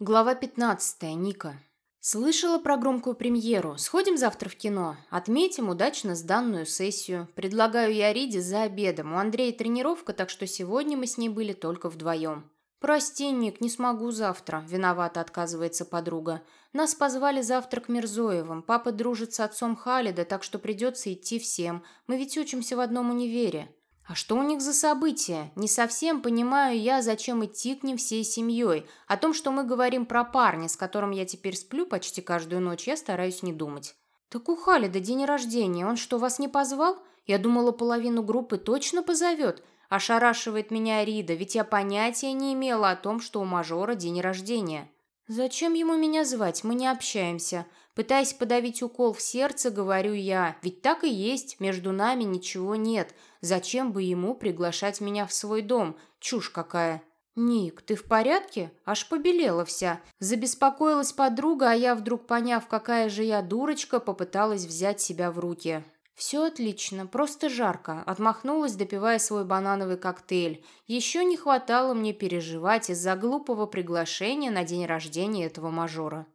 Глава 15. Ника. Слышала про громкую премьеру. Сходим завтра в кино. Отметим удачно сданную сессию. Предлагаю я Риде за обедом. У Андрея тренировка, так что сегодня мы с ней были только вдвоем. «Прости, Ник, не смогу завтра», – виновато отказывается подруга. «Нас позвали завтра к Мирзоевым. Папа дружит с отцом Халида, так что придется идти всем. Мы ведь учимся в одном универе». А что у них за события? Не совсем понимаю я, зачем идти к ним всей семьей. О том, что мы говорим про парня, с которым я теперь сплю почти каждую ночь, я стараюсь не думать. Так у Халида день рождения, он что, вас не позвал? Я думала, половину группы точно позовет. Ошарашивает меня Рида, ведь я понятия не имела о том, что у мажора день рождения. Зачем ему меня звать? Мы не общаемся. Пытаясь подавить укол в сердце, говорю я, ведь так и есть, между нами ничего нет. Зачем бы ему приглашать меня в свой дом? Чушь какая. «Ник, ты в порядке?» Аж побелела вся. Забеспокоилась подруга, а я, вдруг поняв, какая же я дурочка, попыталась взять себя в руки. «Все отлично, просто жарко», — отмахнулась, допивая свой банановый коктейль. «Еще не хватало мне переживать из-за глупого приглашения на день рождения этого мажора».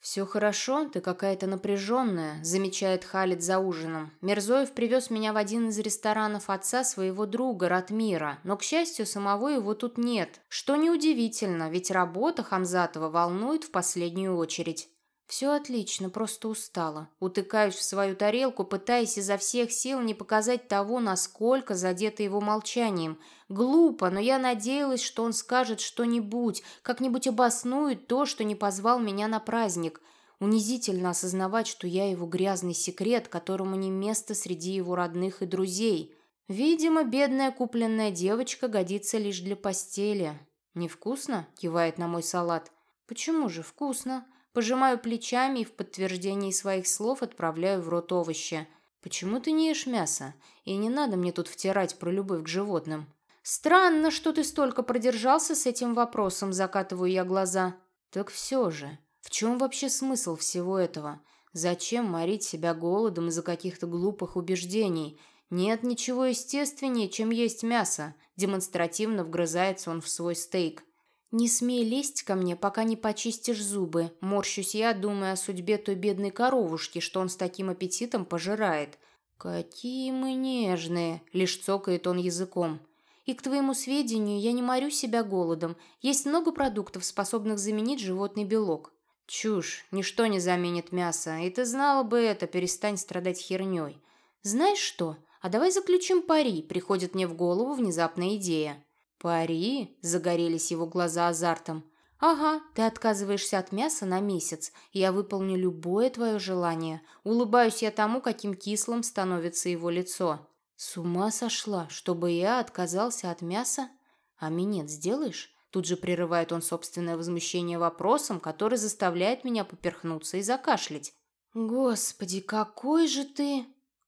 «Все хорошо, ты какая-то напряженная», – замечает Халид за ужином. Мирзоев привез меня в один из ресторанов отца своего друга Ратмира, но, к счастью, самого его тут нет. Что неудивительно, ведь работа Хамзатова волнует в последнюю очередь. «Все отлично, просто устала. Утыкаюсь в свою тарелку, пытаясь изо всех сил не показать того, насколько задета его молчанием. Глупо, но я надеялась, что он скажет что-нибудь, как-нибудь обоснует то, что не позвал меня на праздник. Унизительно осознавать, что я его грязный секрет, которому не место среди его родных и друзей. Видимо, бедная купленная девочка годится лишь для постели. «Невкусно?» – кивает на мой салат. «Почему же вкусно?» Пожимаю плечами и в подтверждении своих слов отправляю в рот овощи. «Почему ты не ешь мясо? И не надо мне тут втирать про любовь к животным». «Странно, что ты столько продержался с этим вопросом», – закатываю я глаза. «Так все же, в чем вообще смысл всего этого? Зачем морить себя голодом из-за каких-то глупых убеждений? Нет ничего естественнее, чем есть мясо». Демонстративно вгрызается он в свой стейк. «Не смей лезть ко мне, пока не почистишь зубы», – морщусь я, думая о судьбе той бедной коровушки, что он с таким аппетитом пожирает. «Какие мы нежные!» – лишь цокает он языком. «И к твоему сведению, я не морю себя голодом. Есть много продуктов, способных заменить животный белок». «Чушь, ничто не заменит мясо, и ты знала бы это, перестань страдать херней». «Знаешь что? А давай заключим пари», – приходит мне в голову внезапная идея. «Пари?» – загорелись его глаза азартом. «Ага, ты отказываешься от мяса на месяц, я выполню любое твое желание. Улыбаюсь я тому, каким кислым становится его лицо. С ума сошла, чтобы я отказался от мяса? А минет сделаешь?» Тут же прерывает он собственное возмущение вопросом, который заставляет меня поперхнуться и закашлять. «Господи, какой же ты...»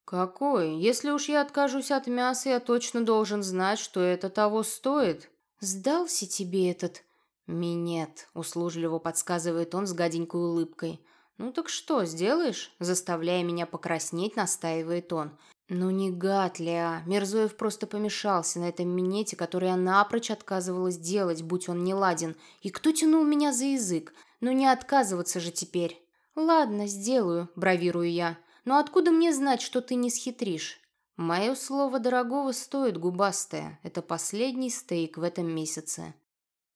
«Какой? Если уж я откажусь от мяса, я точно должен знать, что это того стоит». «Сдался тебе этот...» «Минет», — услужливо подсказывает он с гаденькой улыбкой. «Ну так что, сделаешь?» Заставляя меня покраснеть, настаивает он. «Ну не гад ли, а? Мерзоев просто помешался на этом минете, который я напрочь отказывалась делать, будь он не ладен. И кто тянул меня за язык? Ну не отказываться же теперь». «Ладно, сделаю», — бравирую я. Но откуда мне знать, что ты не схитришь? Мое слово дорогого стоит, губастая. Это последний стейк в этом месяце.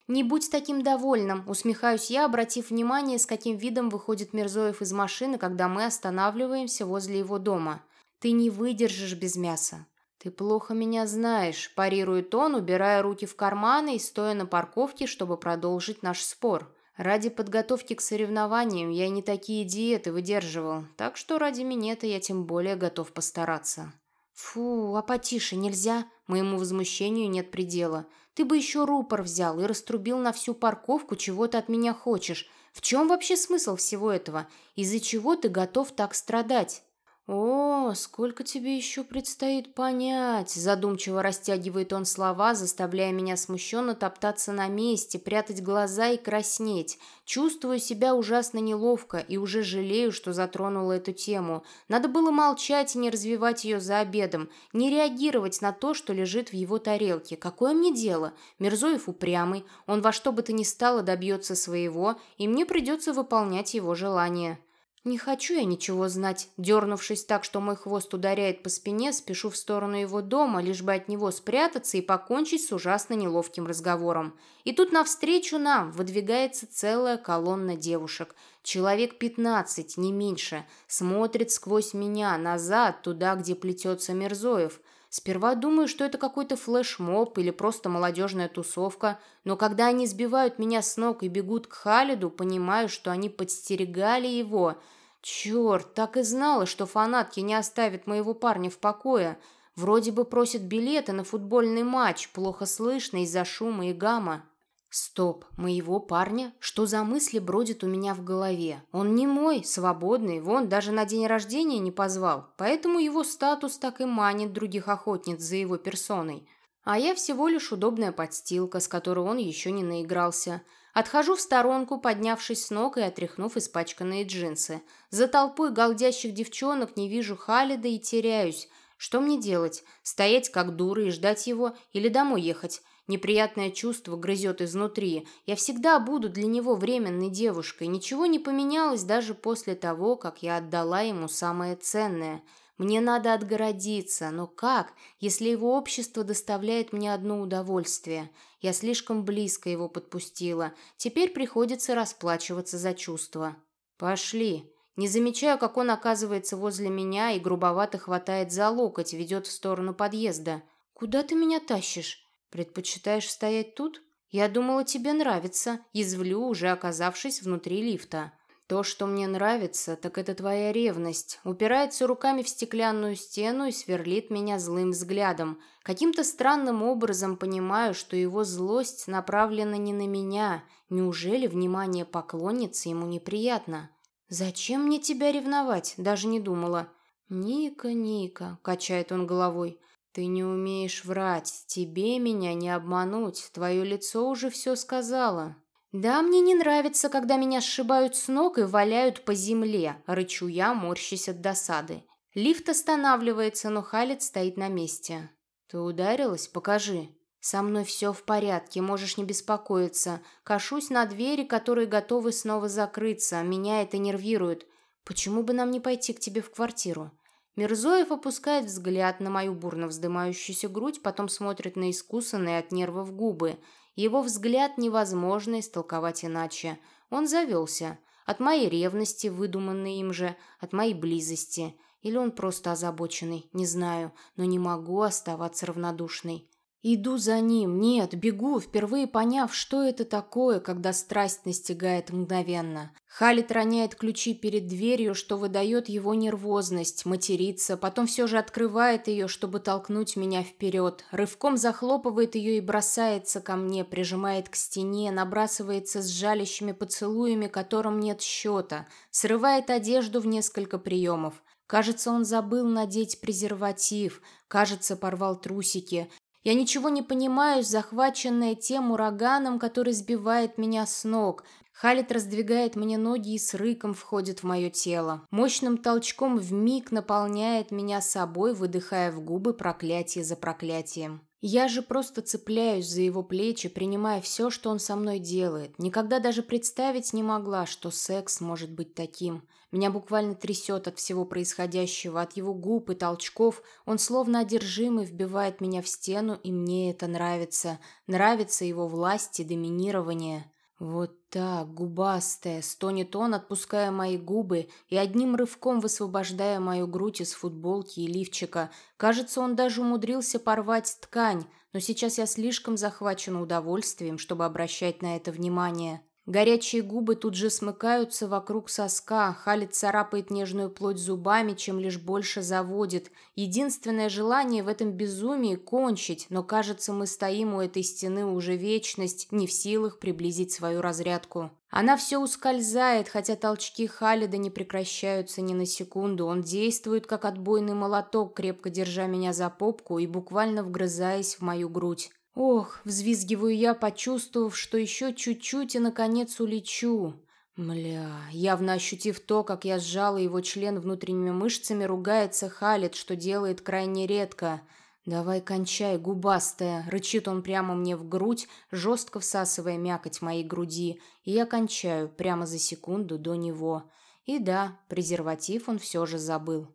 «Не будь таким довольным», — усмехаюсь я, обратив внимание, с каким видом выходит Мирзоев из машины, когда мы останавливаемся возле его дома. «Ты не выдержишь без мяса». «Ты плохо меня знаешь», – парирует он, убирая руки в карманы и стоя на парковке, чтобы продолжить наш спор. Ради подготовки к соревнованиям я не такие диеты выдерживал, так что ради минета я тем более готов постараться. Фу, а потише нельзя? Моему возмущению нет предела. Ты бы еще рупор взял и раструбил на всю парковку, чего ты от меня хочешь. В чем вообще смысл всего этого? Из-за чего ты готов так страдать? «О, сколько тебе еще предстоит понять!» Задумчиво растягивает он слова, заставляя меня смущенно топтаться на месте, прятать глаза и краснеть. Чувствую себя ужасно неловко и уже жалею, что затронула эту тему. Надо было молчать и не развивать ее за обедом, не реагировать на то, что лежит в его тарелке. Какое мне дело? Мирзоев упрямый, он во что бы то ни стало добьется своего, и мне придется выполнять его желание. Не хочу я ничего знать. Дернувшись так, что мой хвост ударяет по спине, спешу в сторону его дома, лишь бы от него спрятаться и покончить с ужасно неловким разговором. И тут навстречу нам выдвигается целая колонна девушек. Человек пятнадцать, не меньше. Смотрит сквозь меня, назад, туда, где плетется Мирзоев. Сперва думаю, что это какой-то флешмоб или просто молодежная тусовка, но когда они сбивают меня с ног и бегут к Халиду, понимаю, что они подстерегали его. Черт, так и знала, что фанатки не оставят моего парня в покое. Вроде бы просят билеты на футбольный матч, плохо слышно из-за шума и гамма. Стоп, моего парня? Что за мысли бродят у меня в голове? Он не мой, свободный, вон даже на день рождения не позвал, поэтому его статус так и манит других охотниц за его персоной. А я всего лишь удобная подстилка, с которой он еще не наигрался. Отхожу в сторонку, поднявшись с ног и отряхнув испачканные джинсы. За толпой галдящих девчонок не вижу Халида и теряюсь. Что мне делать? Стоять как дура и ждать его или домой ехать? Неприятное чувство грызет изнутри. Я всегда буду для него временной девушкой. Ничего не поменялось даже после того, как я отдала ему самое ценное. Мне надо отгородиться, но как, если его общество доставляет мне одно удовольствие? Я слишком близко его подпустила. Теперь приходится расплачиваться за чувства. Пошли. Не замечаю, как он оказывается возле меня и грубовато хватает за локоть, ведет в сторону подъезда. «Куда ты меня тащишь?» «Предпочитаешь стоять тут? Я думала, тебе нравится», — язвлю, уже оказавшись внутри лифта. «То, что мне нравится, так это твоя ревность. Упирается руками в стеклянную стену и сверлит меня злым взглядом. Каким-то странным образом понимаю, что его злость направлена не на меня. Неужели внимание поклонницы ему неприятно? Зачем мне тебя ревновать? Даже не думала». «Ника, Ника», — качает он головой, — «Ты не умеешь врать. Тебе меня не обмануть. Твое лицо уже все сказала». «Да, мне не нравится, когда меня сшибают с ног и валяют по земле», — рычу я, морщась от досады. Лифт останавливается, но Халит стоит на месте. «Ты ударилась? Покажи». «Со мной все в порядке, можешь не беспокоиться. Кашусь на двери, которые готовы снова закрыться. Меня это нервирует. Почему бы нам не пойти к тебе в квартиру?» Мирзоев опускает взгляд на мою бурно вздымающуюся грудь, потом смотрит на искусанные от нервов губы. Его взгляд невозможно истолковать иначе. Он завелся. От моей ревности, выдуманной им же, от моей близости. Или он просто озабоченный, не знаю, но не могу оставаться равнодушной. Иду за ним, нет, бегу, впервые поняв, что это такое, когда страсть настигает мгновенно. Халит роняет ключи перед дверью, что выдает его нервозность, матерится, потом все же открывает ее, чтобы толкнуть меня вперед, рывком захлопывает ее и бросается ко мне, прижимает к стене, набрасывается с жалящими поцелуями, которым нет счета, срывает одежду в несколько приемов. Кажется, он забыл надеть презерватив, кажется, порвал трусики, я ничего не понимаю, захваченная тем ураганом, который сбивает меня с ног. Халит раздвигает мне ноги и с рыком входит в мое тело. Мощным толчком в миг наполняет меня собой, выдыхая в губы проклятие за проклятием. Я же просто цепляюсь за его плечи, принимая все, что он со мной делает. Никогда даже представить не могла, что секс может быть таким. Меня буквально трясет от всего происходящего, от его губ и толчков. Он словно одержимый вбивает меня в стену, и мне это нравится. Нравится его власть и доминирование. Вот так, губастая, стонет он, отпуская мои губы и одним рывком высвобождая мою грудь из футболки и лифчика. Кажется, он даже умудрился порвать ткань, но сейчас я слишком захвачена удовольствием, чтобы обращать на это внимание. Горячие губы тут же смыкаются вокруг соска, Халит царапает нежную плоть зубами, чем лишь больше заводит. Единственное желание в этом безумии — кончить, но, кажется, мы стоим у этой стены уже вечность, не в силах приблизить свою разрядку. Она все ускользает, хотя толчки Халида не прекращаются ни на секунду. Он действует, как отбойный молоток, крепко держа меня за попку и буквально вгрызаясь в мою грудь. Ох, взвизгиваю я, почувствовав, что еще чуть-чуть и, наконец, улечу. Мля, явно ощутив то, как я сжала его член внутренними мышцами, ругается Халит, что делает крайне редко. «Давай кончай, губастая!» — рычит он прямо мне в грудь, жестко всасывая мякоть моей груди, и я кончаю прямо за секунду до него. И да, презерватив он все же забыл.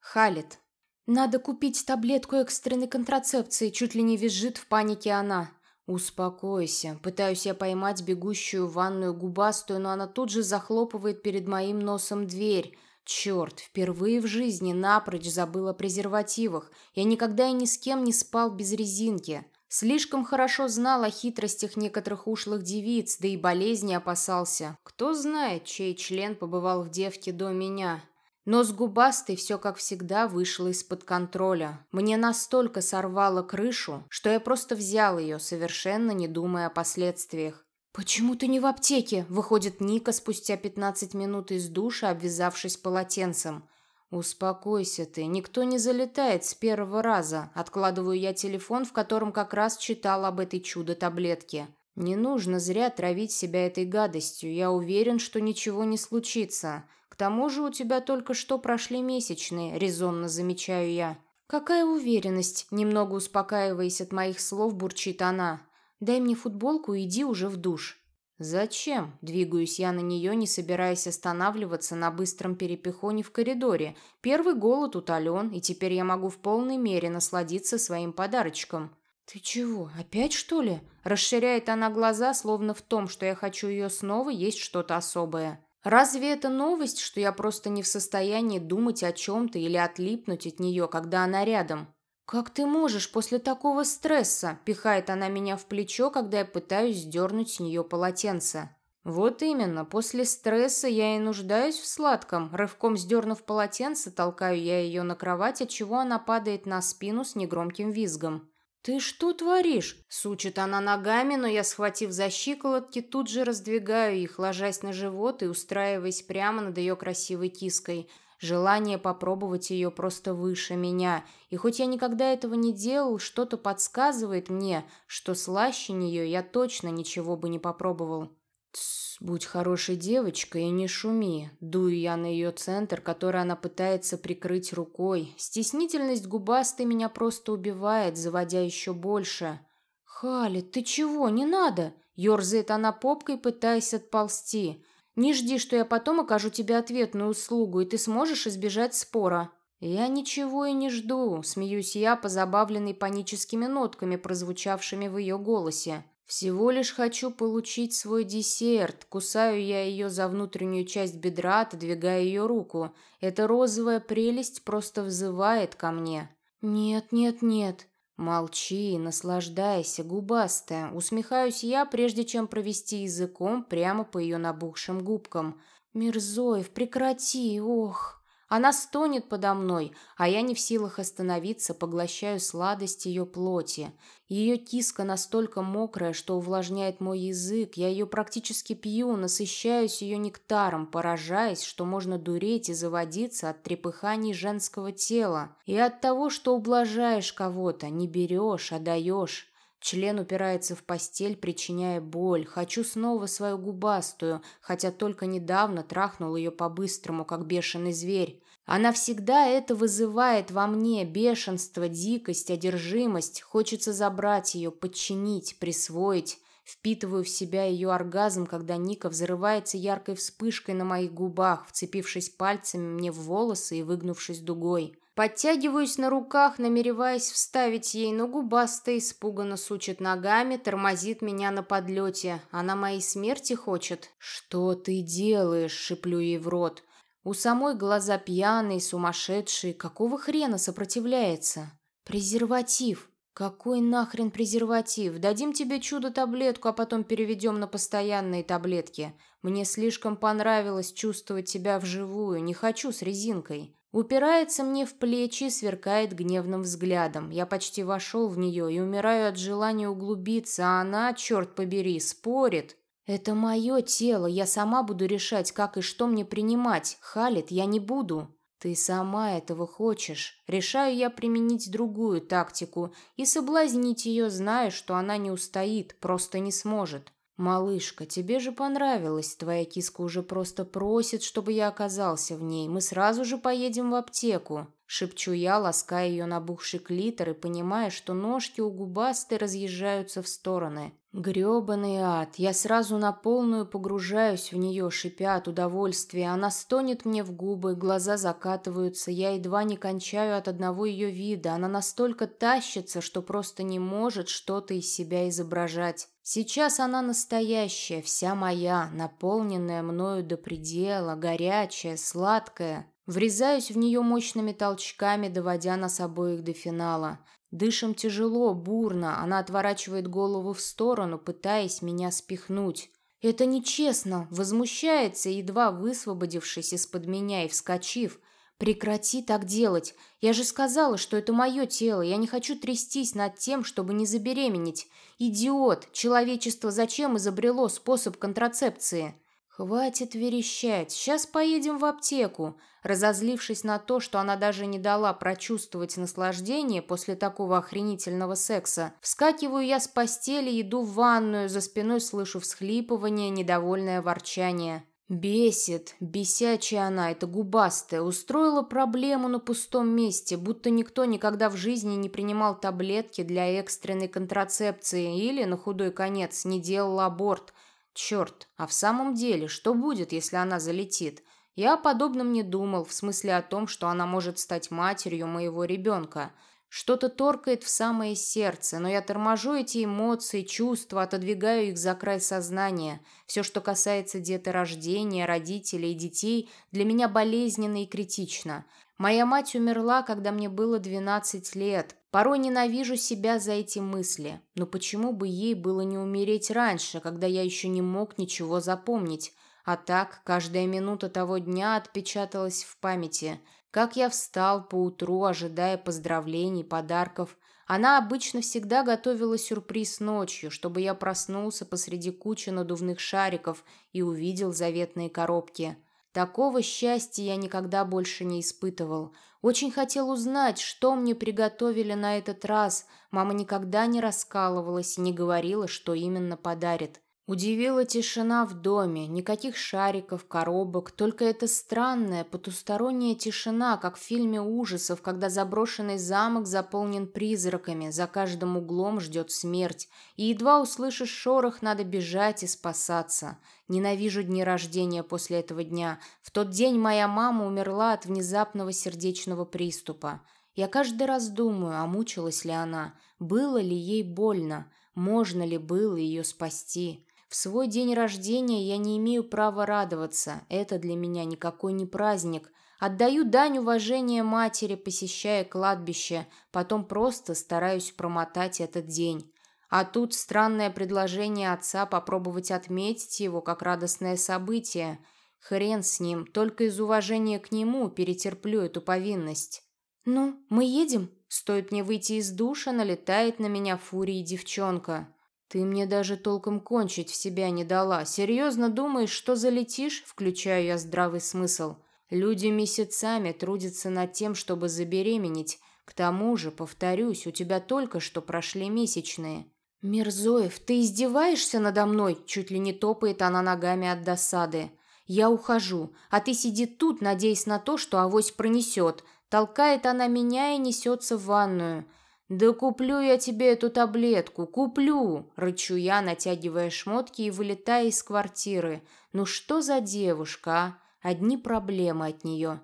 Халит. «Надо купить таблетку экстренной контрацепции», чуть ли не визжит в панике она. «Успокойся. Пытаюсь я поймать бегущую ванную губастую, но она тут же захлопывает перед моим носом дверь. Черт, впервые в жизни напрочь забыл о презервативах. Я никогда и ни с кем не спал без резинки. Слишком хорошо знал о хитростях некоторых ушлых девиц, да и болезни опасался. Кто знает, чей член побывал в девке до меня. Но с губастой все, как всегда, вышло из-под контроля. Мне настолько сорвало крышу, что я просто взял ее, совершенно не думая о последствиях. «Почему ты не в аптеке?» – выходит Ника спустя 15 минут из душа, обвязавшись полотенцем. «Успокойся ты, никто не залетает с первого раза». Откладываю я телефон, в котором как раз читал об этой чудо-таблетке. «Не нужно зря травить себя этой гадостью. Я уверен, что ничего не случится. К тому же у тебя только что прошли месячные», — резонно замечаю я. «Какая уверенность?» — немного успокаиваясь от моих слов, бурчит она. «Дай мне футболку и иди уже в душ». «Зачем?» – двигаюсь я на нее, не собираясь останавливаться на быстром перепихоне в коридоре. Первый голод утолен, и теперь я могу в полной мере насладиться своим подарочком. «Ты чего, опять что ли?» Расширяет она глаза, словно в том, что я хочу ее снова, есть что-то особое. Разве это новость, что я просто не в состоянии думать о чем-то или отлипнуть от нее, когда она рядом? «Как ты можешь после такого стресса?» – пихает она меня в плечо, когда я пытаюсь сдернуть с нее полотенце. «Вот именно, после стресса я и нуждаюсь в сладком». Рывком сдернув полотенце, толкаю я ее на кровать, отчего она падает на спину с негромким визгом. «Ты что творишь?» – сучит она ногами, но я, схватив за щиколотки, тут же раздвигаю их, ложась на живот и устраиваясь прямо над ее красивой киской. Желание попробовать ее просто выше меня, и хоть я никогда этого не делал, что-то подсказывает мне, что слаще нее я точно ничего бы не попробовал. «Тссс, будь хорошей девочкой и не шуми», — дую я на ее центр, который она пытается прикрыть рукой. Стеснительность губастой меня просто убивает, заводя еще больше. «Хали, ты чего? Не надо!» — ерзает она попкой, пытаясь отползти. «Не жди, что я потом окажу тебе ответную услугу, и ты сможешь избежать спора». «Я ничего и не жду», — смеюсь я, позабавленный паническими нотками, прозвучавшими в ее голосе. Всего лишь хочу получить свой десерт. Кусаю я ее за внутреннюю часть бедра, отодвигая ее руку. Эта розовая прелесть просто взывает ко мне. Нет, нет, нет. Молчи, наслаждайся, губастая. Усмехаюсь я, прежде чем провести языком прямо по ее набухшим губкам. Мирзоев, прекрати, ох. Она стонет подо мной, а я не в силах остановиться, поглощаю сладость ее плоти. Ее киска настолько мокрая, что увлажняет мой язык. Я ее практически пью, насыщаюсь ее нектаром, поражаясь, что можно дуреть и заводиться от трепыханий женского тела. И от того, что ублажаешь кого-то, не берешь, а даешь. Член упирается в постель, причиняя боль. Хочу снова свою губастую, хотя только недавно трахнул ее по-быстрому, как бешеный зверь. Она всегда это вызывает во мне бешенство, дикость, одержимость. Хочется забрать ее, подчинить, присвоить. Впитываю в себя ее оргазм, когда Ника взрывается яркой вспышкой на моих губах, вцепившись пальцами мне в волосы и выгнувшись дугой. Подтягиваюсь на руках, намереваясь вставить ей, но губастая испуганно сучит ногами, тормозит меня на подлете. Она моей смерти хочет. «Что ты делаешь?» — шиплю ей в рот. У самой глаза пьяные, сумасшедшие. Какого хрена сопротивляется? Презерватив. «Какой нахрен презерватив? Дадим тебе чудо-таблетку, а потом переведем на постоянные таблетки. Мне слишком понравилось чувствовать тебя вживую, не хочу с резинкой». Упирается мне в плечи, сверкает гневным взглядом. Я почти вошел в нее и умираю от желания углубиться, а она, черт побери, спорит. «Это мое тело, я сама буду решать, как и что мне принимать. Халит, я не буду». «Ты сама этого хочешь. Решаю я применить другую тактику и соблазнить ее, зная, что она не устоит, просто не сможет. «Малышка, тебе же понравилось. Твоя киска уже просто просит, чтобы я оказался в ней. Мы сразу же поедем в аптеку». Шепчу я, лаская ее набухший клитор и понимая, что ножки у губастой разъезжаются в стороны. Грёбаный ад. Я сразу на полную погружаюсь в нее, шипя от удовольствия. Она стонет мне в губы, глаза закатываются. Я едва не кончаю от одного ее вида. Она настолько тащится, что просто не может что-то из себя изображать. Сейчас она настоящая, вся моя, наполненная мною до предела, горячая, сладкая. Врезаюсь в нее мощными толчками, доводя нас обоих до финала. Дышим тяжело, бурно, она отворачивает голову в сторону, пытаясь меня спихнуть. «Это нечестно!» Возмущается, едва высвободившись из-под меня и вскочив. «Прекрати так делать! Я же сказала, что это мое тело, я не хочу трястись над тем, чтобы не забеременеть. Идиот! Человечество зачем изобрело способ контрацепции?» «Хватит верещать, сейчас поедем в аптеку». Разозлившись на то, что она даже не дала прочувствовать наслаждение после такого охренительного секса, вскакиваю я с постели, иду в ванную, за спиной слышу всхлипывание, недовольное ворчание. Бесит, бесячая она, эта губастая, устроила проблему на пустом месте, будто никто никогда в жизни не принимал таблетки для экстренной контрацепции или, на худой конец, не делал аборт – Черт, а в самом деле, что будет, если она залетит? Я о подобном не думал, в смысле о том, что она может стать матерью моего ребенка. Что-то торкает в самое сердце, но я торможу эти эмоции, чувства, отодвигаю их за край сознания. Все, что касается деторождения, родителей детей, для меня болезненно и критично. Моя мать умерла, когда мне было 12 лет. Порой ненавижу себя за эти мысли. Но почему бы ей было не умереть раньше, когда я еще не мог ничего запомнить? А так, каждая минута того дня отпечаталась в памяти. Как я встал поутру, ожидая поздравлений, подарков. Она обычно всегда готовила сюрприз ночью, чтобы я проснулся посреди кучи надувных шариков и увидел заветные коробки. Такого счастья я никогда больше не испытывал. Очень хотел узнать, что мне приготовили на этот раз. Мама никогда не раскалывалась и не говорила, что именно подарит. Удивила тишина в доме, никаких шариков, коробок, только эта странная потусторонняя тишина, как в фильме ужасов, когда заброшенный замок заполнен призраками, за каждым углом ждет смерть, и едва услышишь шорох, надо бежать и спасаться. Ненавижу дни рождения после этого дня. В тот день моя мама умерла от внезапного сердечного приступа. Я каждый раз думаю, а мучилась ли она, было ли ей больно, можно ли было ее спасти. В свой день рождения я не имею права радоваться. Это для меня никакой не праздник. Отдаю дань уважения матери, посещая кладбище, потом просто стараюсь промотать этот день. А тут странное предложение отца попробовать отметить его как радостное событие. Хрен с ним, только из уважения к нему перетерплю эту повинность. «Ну, мы едем?» Стоит мне выйти из душа, налетает на меня фурии девчонка. «Ты мне даже толком кончить в себя не дала. Серьезно думаешь, что залетишь?» Включаю я здравый смысл. Люди месяцами трудятся над тем, чтобы забеременеть. К тому же, повторюсь, у тебя только что прошли месячные. «Мерзоев, ты издеваешься надо мной?» Чуть ли не топает она ногами от досады. «Я ухожу, а ты сиди тут, надеясь на то, что авось пронесет». Толкает она меня и несется в ванную. «Да куплю я тебе эту таблетку, куплю!» — рычу я, натягивая шмотки и вылетая из квартиры. «Ну что за девушка, а? Одни проблемы от нее».